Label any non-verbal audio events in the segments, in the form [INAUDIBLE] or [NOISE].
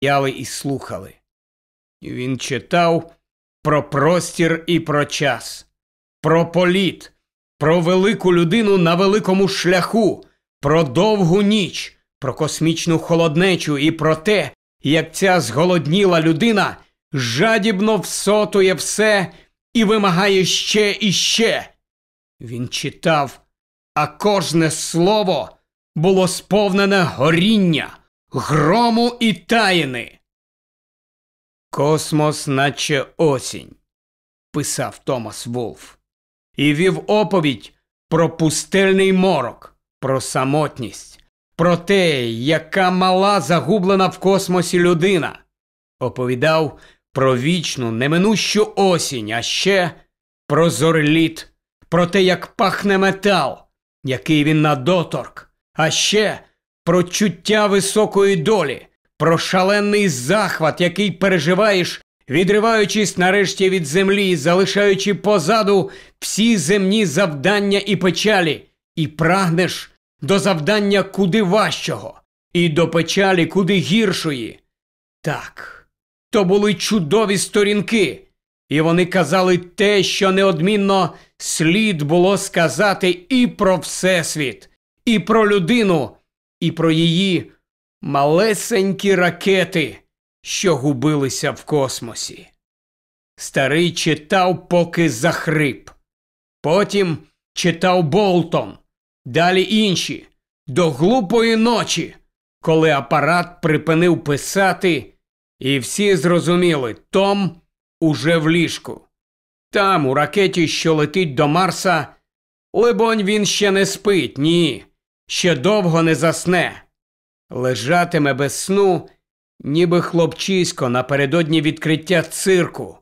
стояли і слухали. Він читав про простір і про час, про політ, про велику людину на великому шляху, про довгу ніч, про космічну холоднечу і про те, як ця зголодніла людина жадібно всотує все і вимагає ще і ще. Він читав, а кожне слово було сповнене горіння, грому і таїни. Космос, наче осінь, писав Томас Вулф, і вів оповідь про пустельний морок, про самотність, про те, яка мала загублена в космосі людина. Оповідав про вічну, неминущу осінь, а ще про зорліт, про те, як пахне метал, який він на доторк, а ще про чуття високої долі, про шалений захват, який переживаєш, відриваючись нарешті від землі, залишаючи позаду всі земні завдання і печалі, і прагнеш до завдання куди важчого, і до печалі куди гіршої. Так. То були чудові сторінки, і вони казали те, що неодмінно слід було сказати і про Всесвіт, і про людину, і про її малесенькі ракети, що губилися в космосі. Старий читав, поки захрип. Потім читав Болтон, далі інші, до глупої ночі, коли апарат припинив писати. І всі зрозуміли Том уже в ліжку. Там, у ракеті, що летить до Марса, либонь, він ще не спить, ні, ще довго не засне. Лежатиме без сну, ніби хлопчисько напередодні відкриття цирку.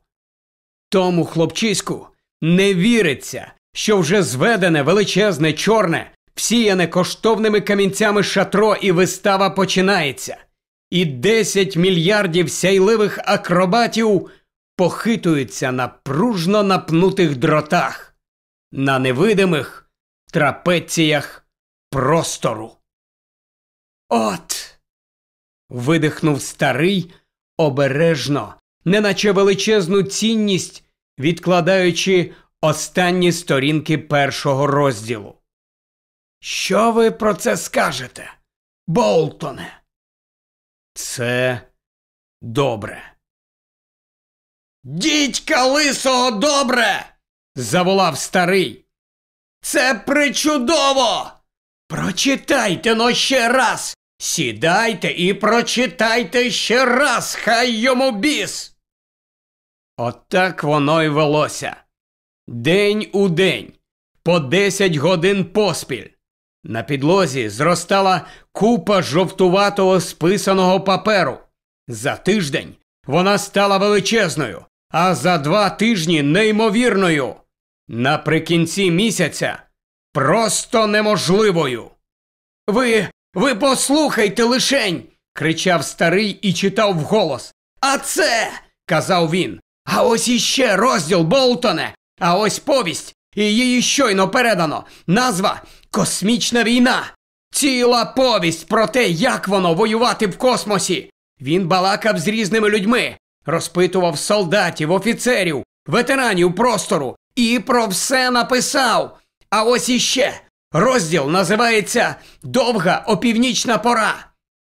Тому хлопчиську не віриться, що вже зведене величезне, чорне, всіяне коштовними камінцями шатро і вистава починається і 10 мільярдів сяйливих акробатів похитуються на пружно напнутих дротах, на невидимих трапеціях простору. От. видихнув старий обережно, неначе величезну цінність, відкладаючи останні сторінки першого розділу. Що ви про це скажете, Болтоне? Це добре. Дідька лисого добре. заволав старий. Це причудово. Прочитайте но ще раз. Сідайте і прочитайте ще раз, хай йому біс. Отак воно й велося. День у день, по десять годин поспіль. На підлозі зростала купа жовтуватого списаного паперу. За тиждень вона стала величезною, а за два тижні неймовірною. Наприкінці місяця просто неможливою. Ви, ви послухайте лишень. кричав старий і читав вголос. А це. казав він. А ось іще розділ Болтоне, а ось повість, і її щойно передано. Назва Космічна війна. Ціла повість про те, як воно воювати в космосі. Він балакав з різними людьми, розпитував солдатів, офіцерів, ветеранів простору і про все написав. А ось іще розділ називається Довга опівнічна пора.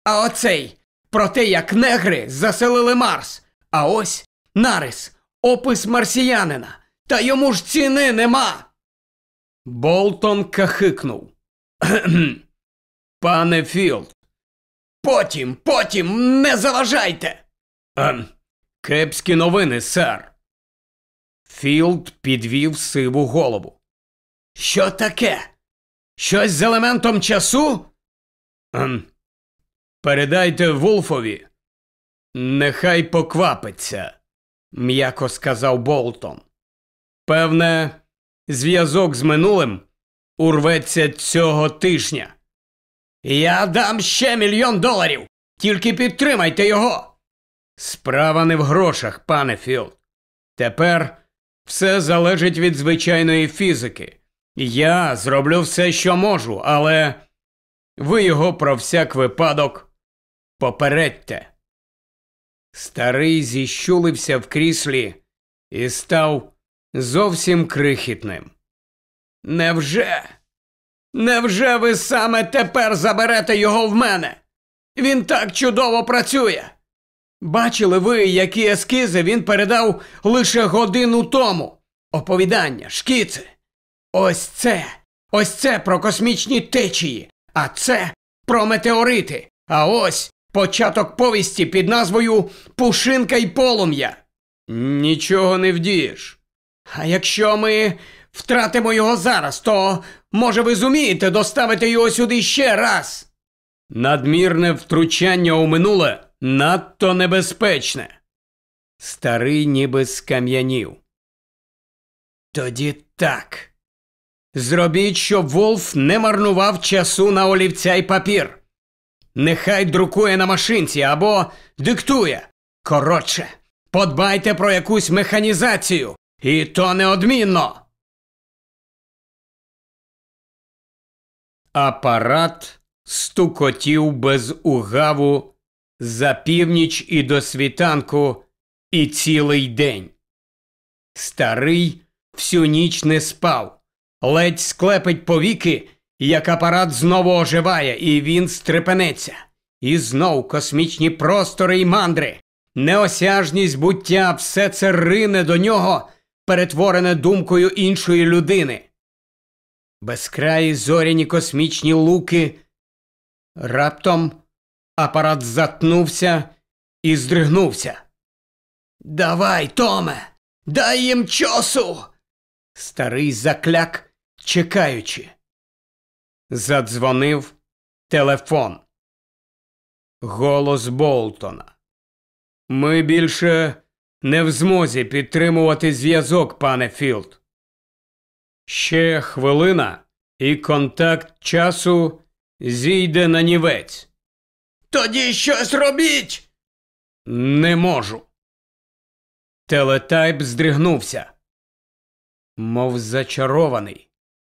А оцей про те, як негри заселили Марс. А ось нарис, опис марсіянина. Та йому ж ціни нема. Болтон кахикнув. Пане Філд. Потім, потім не заважайте. Ем, Кепські новини, сер. Філд підвів сиву голову. Що таке? Щось з елементом часу? Ем, Передайте Вулфові. Нехай поквапиться, м'яко сказав Болтон. Певне, зв'язок з минулим урветься цього тижня. Я дам ще мільйон доларів. Тільки підтримайте його. Справа не в грошах, пане Філд. Тепер все залежить від звичайної фізики. Я зроблю все, що можу, але ви його про всяк випадок попередьте. Старий зіщулився в кріслі і став зовсім крихітним. Невже? Невже ви саме тепер заберете його в мене? Він так чудово працює. Бачили ви, які ескізи він передав лише годину тому. Оповідання, шкіци. Ось це, ось це про космічні течії, а це про метеорити. А ось початок повісті під назвою Пушинка й полум'я. Нічого не вдієш. А якщо ми втратимо його зараз, то може ви зумієте доставити його сюди ще раз. Надмірне втручання у минуле надто небезпечне. Старий ніби скам'янів. Тоді так. Зробіть, щоб Волф не марнував часу на олівця й папір. Нехай друкує на машинці або диктує. Коротше, подбайте про якусь механізацію, і то неодмінно. Апарат стукотів без угаву за північ і до світанку і цілий день. Старий всю ніч не спав, ледь склепить повіки, як апарат знову оживає, і він стрепенеться. І знов космічні простори й мандри, неосяжність буття, все це рине до нього, перетворене думкою іншої людини. Безкраї зоряні космічні луки. Раптом апарат затнувся і здригнувся. Давай, Томе, дай їм часу. Старий закляк, чекаючи. Задзвонив телефон. Голос Болтона. Ми більше не в змозі підтримувати зв'язок, пане Філд. Ще хвилина, і контакт часу зійде на нівець. Тоді щось робіть. Не можу. Телетайп здригнувся, мов зачарований.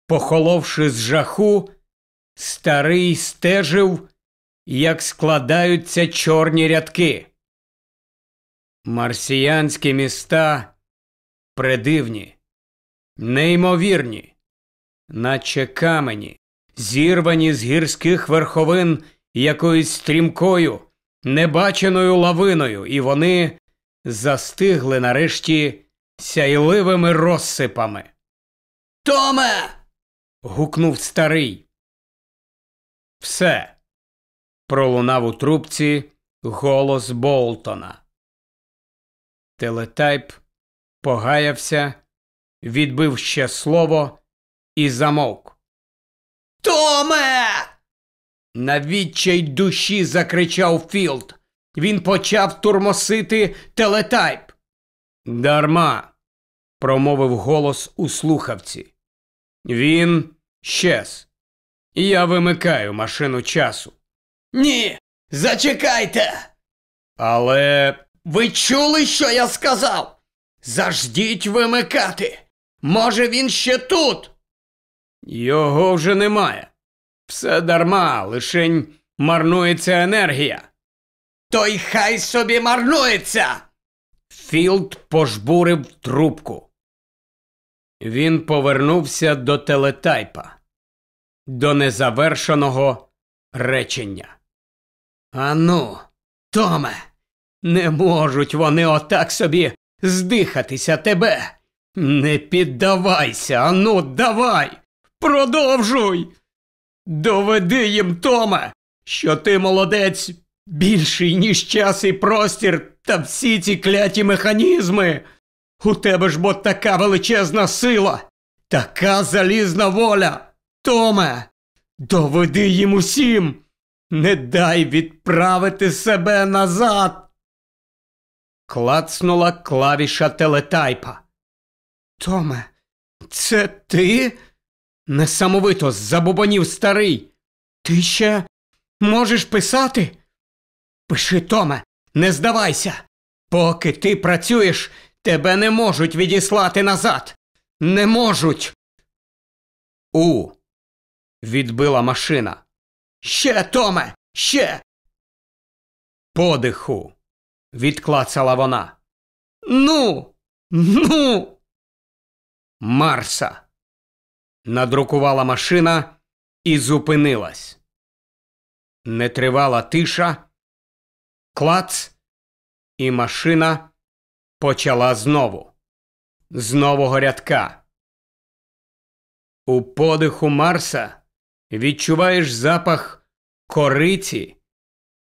Похоловши з жаху, старий стежив, як складаються чорні рядки. Марсіянські міста придивні, неймовірні, наче камені, зірвані з гірських верховин якоюсь стрімкою, небаченою лавиною, і вони застигли нарешті сяйливими розсипами. Томе. Гукнув старий. Все. Пролунав у трубці голос Болтона. Телетайп погаявся, відбив ще слово і замовк. Томе. На відчай душі закричав Філд. Він почав турмосити телетайп. Дарма, промовив голос у слухавці. Він щез. Я вимикаю машину часу. Ні, зачекайте. Але ви чули, що я сказав? Заждіть вимикати. Може, він ще тут? Його вже немає. Все дарма, лишень марнується енергія. То й хай собі марнується. Філд пожбурив трубку. Він повернувся до телетайпа, до незавершеного речення. Ану, Томе, не можуть вони отак собі здихатися тебе. Не піддавайся, ану, давай, продовжуй. Доведи їм, Томе, що ти молодець більший, ніж час і простір та всі ці кляті механізми. У тебе ж бо така величезна сила, така залізна воля. Томе, доведи їм усім, не дай відправити себе назад. Клацнула клавіша телетайпа. Томе, це ти? Несамовито забубонів старий. Ти ще можеш писати? Пиши, Томе, не здавайся. Поки ти працюєш, тебе не можуть відіслати назад. Не можуть. У. Відбила машина. Ще, Томе, ще. Подиху. відклацала вона. Ну, ну. Марса. Надрукувала машина і зупинилась. Нетривала тиша, клац, і машина почала знову. З нового рядка. У подиху Марса відчуваєш запах кориці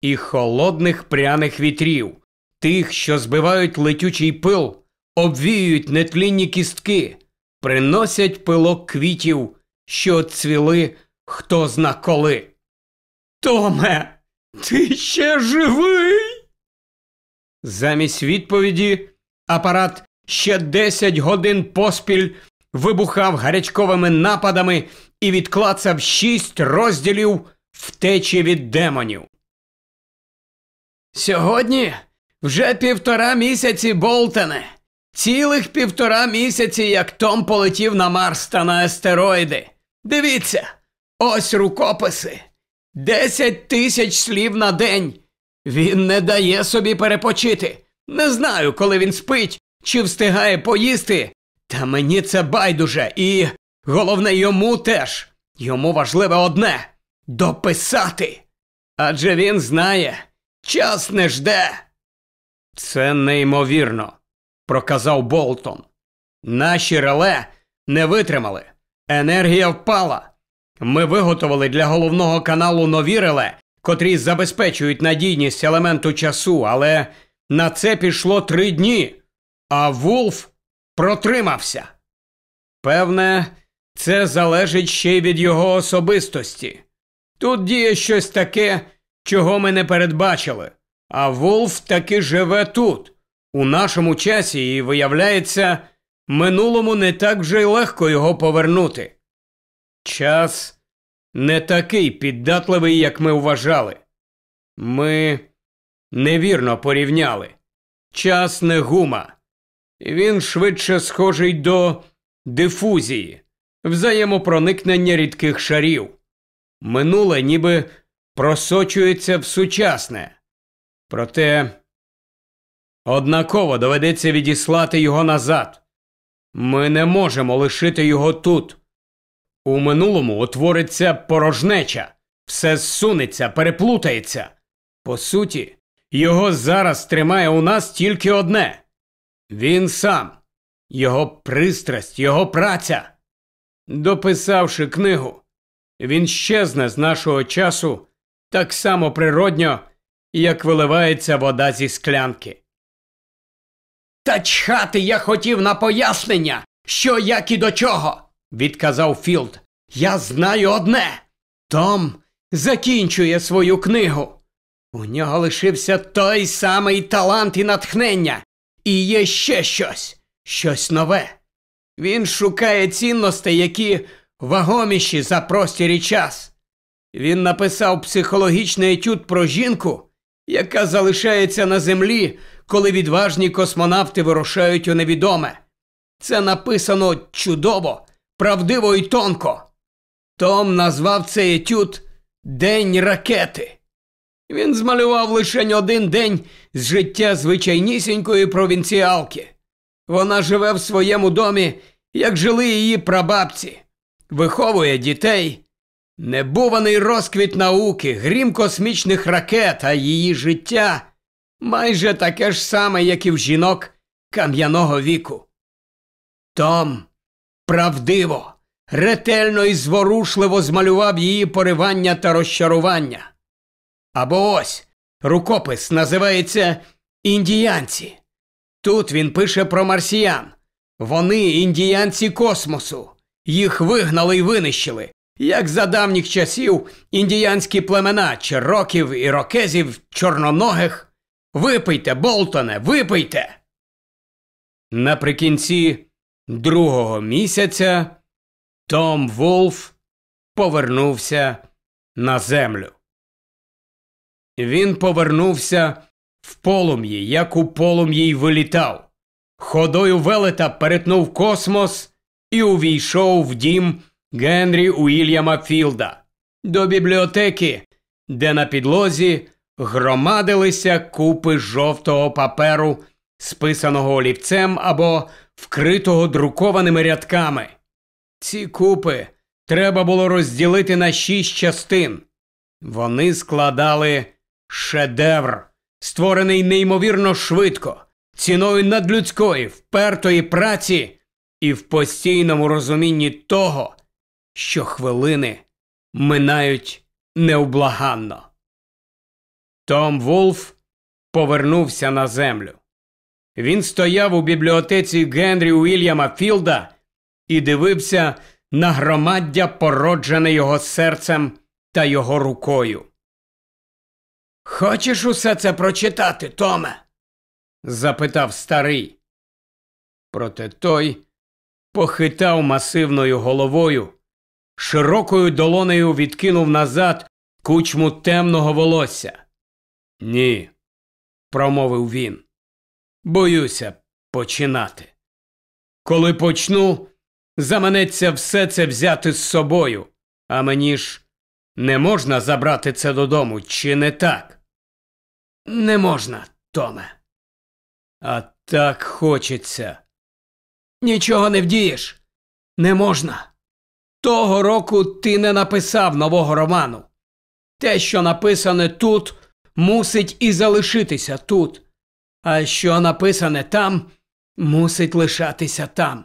і холодних пряних вітрів, тих, що збивають летючий пил, обвіюють нетлінні кістки, приносять пилок квітів, що цвіли хто зна коли. Томе, ти ще живий? Замість відповіді апарат ще 10 годин поспіль вибухав гарячковими нападами і відклацав шість розділів втечі від демонів. Сьогодні вже півтора місяці Болтоне. Цілих півтора місяці, як Том полетів на Марс та на астероїди. Дивіться, ось рукописи. Десять тисяч слів на день. Він не дає собі перепочити. Не знаю, коли він спить чи встигає поїсти. Та мені це байдуже, і головне йому теж. Йому важливе одне дописати. Адже він знає, час не жде. Це неймовірно, проказав Болтон. Наші реле не витримали. Енергія впала. Ми виготовили для головного каналу нові реле, котрі забезпечують надійність елементу часу, але на це пішло три дні, а Вулф протримався. Певне, це залежить ще й від його особистості. Тут діє щось таке, чого ми не передбачили, а Вулф таки живе тут, у нашому часі, і, виявляється, минулому не так вже й легко його повернути. Час не такий піддатливий, як ми вважали. Ми невірно порівняли. Час не гума. Він швидше схожий до дифузії, взаємопроникнення рідких шарів. Минуле ніби просочується в сучасне. Проте однаково доведеться відіслати його назад. Ми не можемо лишити його тут. У минулому утвориться порожнеча, все зсунеться, переплутається. По суті, його зараз тримає у нас тільки одне він сам, його пристрасть, його праця. Дописавши книгу, він щезне з нашого часу так само природньо, як виливається вода зі склянки. Та чхати я хотів на пояснення, що як і до чого, відказав Філд. Я знаю одне. Том закінчує свою книгу. У нього лишився той самий талант і натхнення, і є ще щось, щось нове. Він шукає цінностей, які вагоміші за простір і час. Він написав психологічний етюд про жінку, яка залишається на землі, коли відважні космонавти вирушають у невідоме. Це написано чудово, правдиво і тонко. Том назвав цей етюд День ракети. Він змалював лише один день з життя звичайнісінької провінціалки. Вона живе в своєму домі, як жили її прабабці, виховує дітей. Небуваний розквіт науки, грім космічних ракет, а її життя майже таке ж саме, як і в жінок кам'яного віку. Том правдиво, ретельно і зворушливо змалював її поривання та розчарування. Або ось рукопис називається Індіянці. Тут він пише про марсіян. Вони індіянці космосу. Їх вигнали і винищили, як за давніх часів індіянські племена чероків і рокезів чорноногих. Випийте, Болтоне, випийте. Наприкінці другого місяця Том Вулф повернувся на землю. Він повернувся в полум'ї, як у полум'ї й вилітав. Ходою велета перетнув космос і увійшов в дім Генрі Уільяма Філда до бібліотеки, де на підлозі громадилися купи жовтого паперу, списаного олівцем або вкритого друкованими рядками. Ці купи треба було розділити на шість частин. Вони складали шедевр, створений неймовірно швидко, ціною надлюдської, впертої праці і в постійному розумінні того, що хвилини минають невблаганно. Том Вулф повернувся на землю. Він стояв у бібліотеці Генрі Уільяма Філда і дивився на громаддя, породжене його серцем та його рукою. Хочеш усе це прочитати, Томе? запитав старий. Проте той похитав масивною головою, широкою долонею відкинув назад кучму темного волосся. Ні, промовив він. Боюся починати. Коли почну, заманеться все це взяти з собою, а мені ж не можна забрати це додому, чи не так? Не можна, Томе. А так хочеться. Нічого не вдієш. Не можна. Того року ти не написав нового роману. Те, що написане тут, мусить і залишитися тут. А що написане там, мусить лишатися там.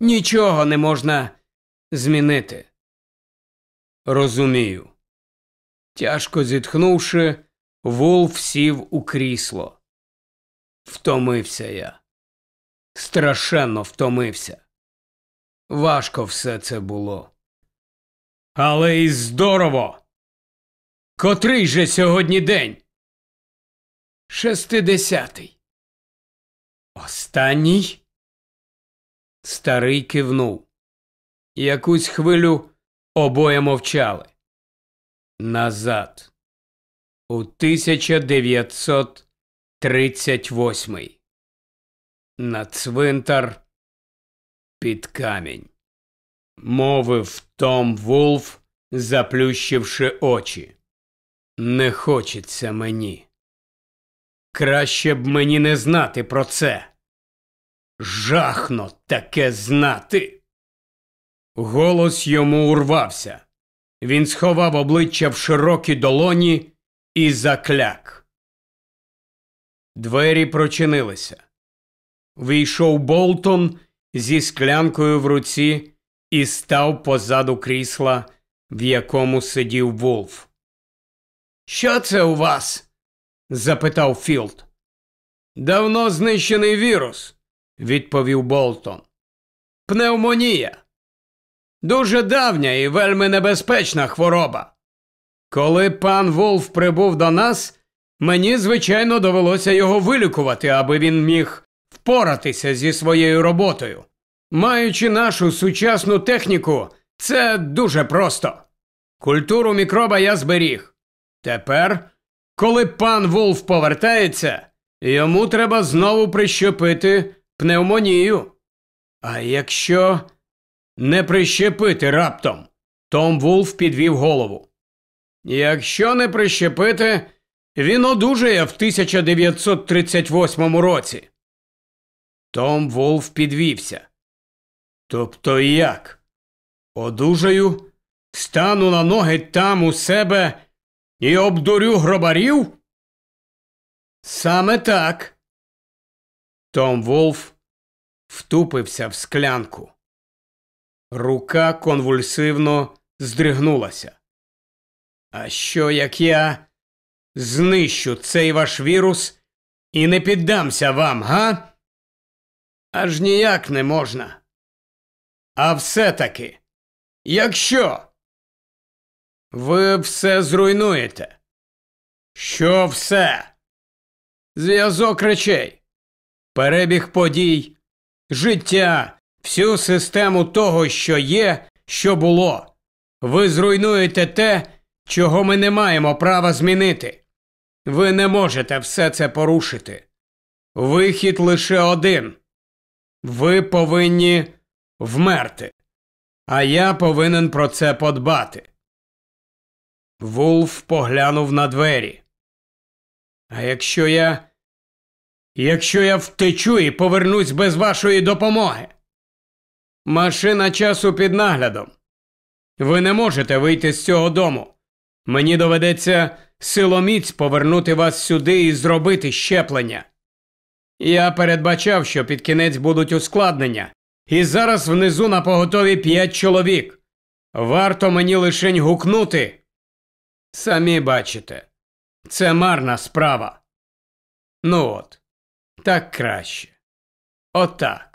Нічого не можна змінити. Розумію. Тяжко зітхнувши, Вулф сів у крісло. Втомився я. Страшенно втомився. Важко все це було. Але й здорово. Котрий же сьогодні день? Шестидесятий. Останній? Старий кивнув. Якусь хвилю обоє мовчали. Назад. У 1938. На цвинтар під камінь. Мовив Том Вулф, заплющивши очі. Не хочеться мені. Краще б мені не знати про це. Жахно таке знати. Голос йому урвався. Він сховав обличчя в широкі долоні і закляк. Двері прочинилися. Вийшов Болтон зі склянкою в руці і став позаду крісла, в якому сидів Вулф. Що це у вас? запитав Філд. Давно знищений вірус, відповів Болтон. Пневмонія. Дуже давня і вельми небезпечна хвороба. Коли пан Волф прибув до нас, мені, звичайно, довелося його вилікувати, аби він міг впоратися зі своєю роботою. Маючи нашу сучасну техніку, це дуже просто. Культуру мікроба я зберіг. Тепер, коли пан Волф повертається, йому треба знову прищепити пневмонію. А якщо не прищепити раптом, Том Вулф підвів голову. Якщо не прищепити, він одужає в 1938 році. Том Волф підвівся. Тобто як? Одужаю, стану на ноги там у себе і обдурю гробарів? Саме так. Том Волф втупився в склянку. Рука конвульсивно здригнулася. А що як я знищу цей ваш вірус і не піддамся вам, га? Аж ніяк не можна. А все таки, якщо ви все зруйнуєте, що все? Зв'язок речей, перебіг подій, життя, всю систему того, що є, що було. Ви зруйнуєте те, чого ми не маємо права змінити. Ви не можете все це порушити. Вихід лише один. Ви повинні вмерти, а я повинен про це подбати. Вулф поглянув на двері. А якщо я. Якщо я втечу і повернусь без вашої допомоги? Машина часу під наглядом. Ви не можете вийти з цього дому. Мені доведеться силоміць повернути вас сюди і зробити щеплення. Я передбачав, що під кінець будуть ускладнення, і зараз внизу на поготові п'ять чоловік. Варто мені лишень гукнути. Самі бачите, це марна справа. Ну от, так краще. Отак.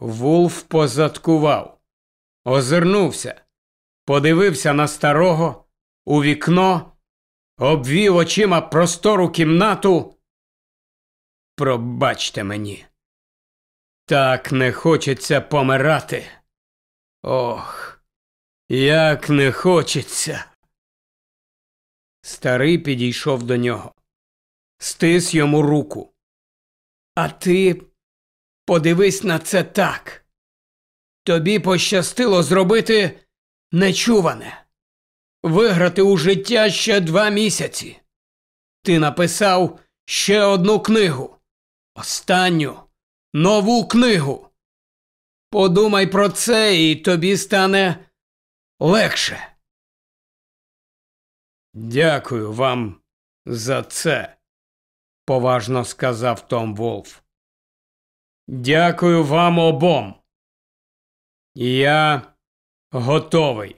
Вулф позадкував, озирнувся, подивився на старого у вікно, обвів очима простору кімнату. Пробачте мені. Так не хочеться помирати. Ох, як не хочеться. Старий підійшов до нього, стис йому руку. А ти подивись на це так. Тобі пощастило зробити нечуване, виграти у життя ще два місяці. Ти написав ще одну книгу, останню нову книгу. Подумай про це, і тобі стане легше. Дякую вам за це, поважно сказав Том Волф. Дякую вам обом. Я готовий.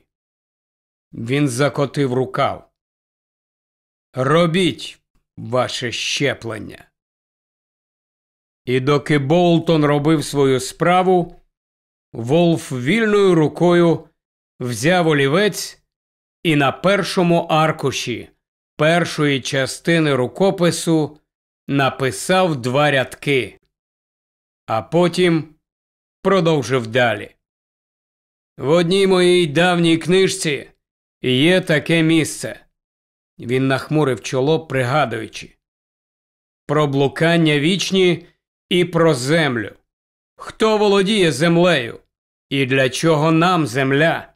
Він закотив рукав. Робіть ваше щеплення. І доки Болтон робив свою справу, Волф вільною рукою взяв олівець і на першому аркуші першої частини рукопису написав два рядки, а потім продовжив далі. В одній моїй давній книжці є таке місце. Він нахмурив чоло, пригадуючи про блукання вічні і про землю. Хто володіє землею? І для чого нам земля?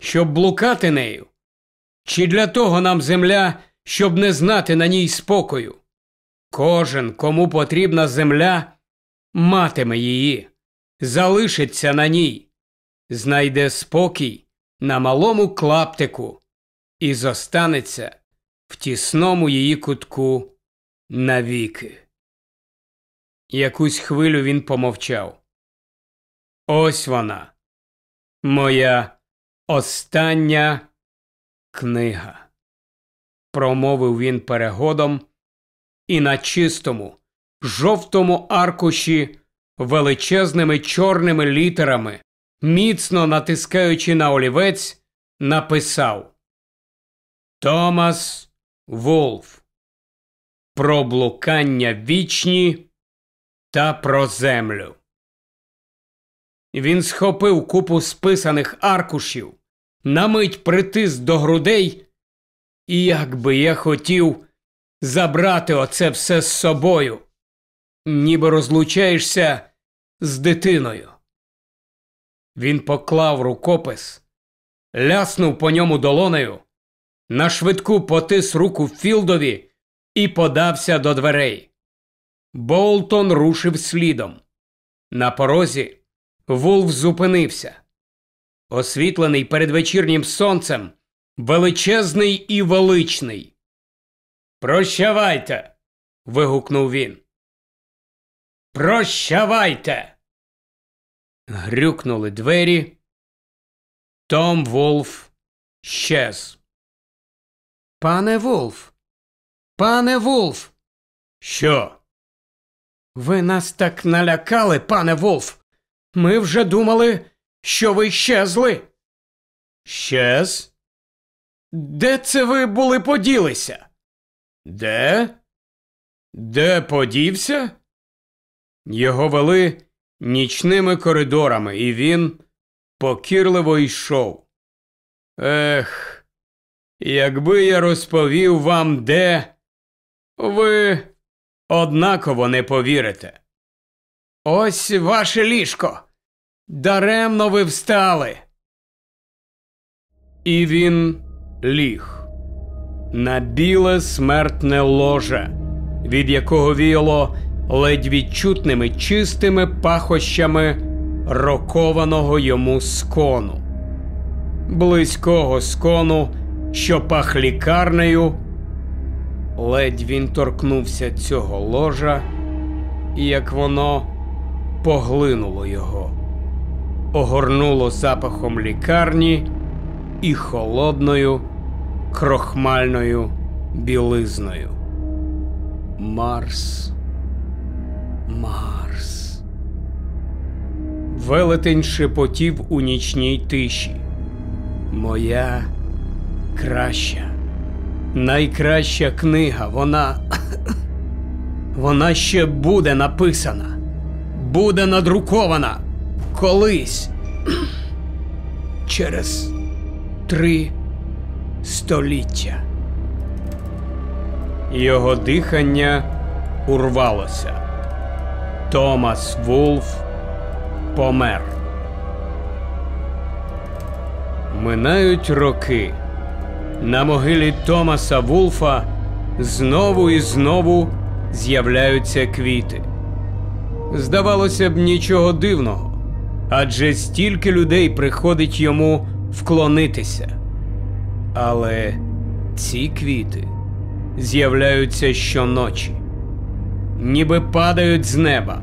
Щоб блукати нею? Чи для того нам земля, щоб не знати на ній спокою? Кожен, кому потрібна земля, матиме її, залишиться на ній, знайде спокій на малому клаптику і зостанеться в тісному її кутку навіки. Якусь хвилю він помовчав. Ось вона, моя остання книга. Промовив він перегодом, і на чистому, жовтому аркуші величезними чорними літерами, міцно натискаючи на олівець, написав Томас Волф. Про блукання вічні та про землю. Він схопив купу списаних аркушів, на мить притис до грудей, і як би я хотів забрати оце все з собою, ніби розлучаєшся з дитиною. Він поклав рукопис, ляснув по ньому долонею, на швидку потис руку Філдові і подався до дверей. Болтон рушив слідом. На порозі Вулф зупинився. Освітлений передвечірнім сонцем, величезний і величний. Прощавайте. вигукнув він. Прощавайте. Грюкнули двері. Том Волф щез. Пане Волф. Пане Волф. Що? Ви нас так налякали, пане Волф. Ми вже думали, що ви щезли. Щез? Де це ви були поділися? Де? Де подівся? Його вели нічними коридорами, і він покірливо йшов. Ех, якби я розповів вам де, ви однаково не повірите. Ось ваше ліжко. Даремно ви встали. І він ліг. на біле смертне ложе, від якого віяло ледь відчутними чистими пахощами рокованого йому скону, близького скону, що пах лікарнею. Ледь він торкнувся цього ложа, і як воно поглинуло його, огорнуло запахом лікарні і холодною крохмальною білизною. Марс. Марс. Велетень шепотів у нічній тиші. Моя краща, найкраща книга, вона. [COUGHS] Вона ще буде написана, буде надрукована колись. [COUGHS] Через три століття. Його дихання урвалося. Томас Вулф помер. Минають роки. На могилі Томаса Вулфа знову і знову з'являються квіти. Здавалося б, нічого дивного, адже стільки людей приходить йому вклонитися. Але ці квіти з'являються щоночі, ніби падають з неба,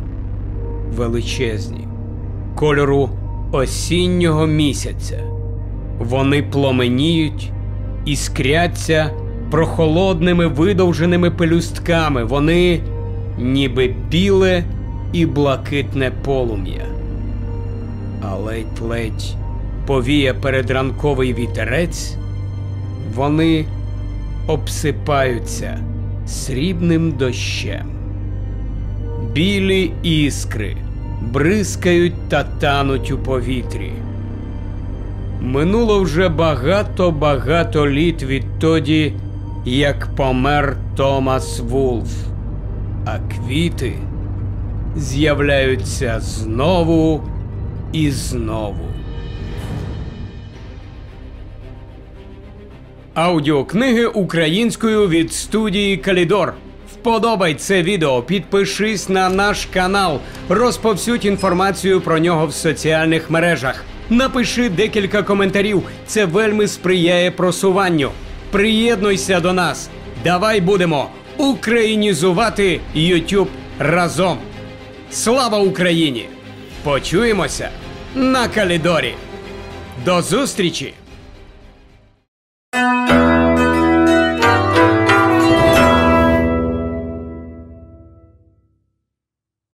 величезні, кольору осіннього місяця. Вони пломеніють, іскряться прохолодними видовженими пелюстками. Вони ніби біле і блакитне полум'я. А ледь-ледь повіє передранковий вітерець, вони обсипаються срібним дощем. Білі іскри бризкають та тануть у повітрі. Минуло вже багато-багато літ відтоді, як помер Томас Вулф, а квіти з'являються знову і знову. Аудіокниги українською від студії Калідор. Вподобай це відео, підпишись на наш канал, розповсюдь інформацію про нього в соціальних мережах. Напиши декілька коментарів. Це вельми сприяє просуванню. Приєднуйся до нас. Давай будемо українізувати YouTube разом. Слава Україні! Почуємося на Калідорі. До зустрічі!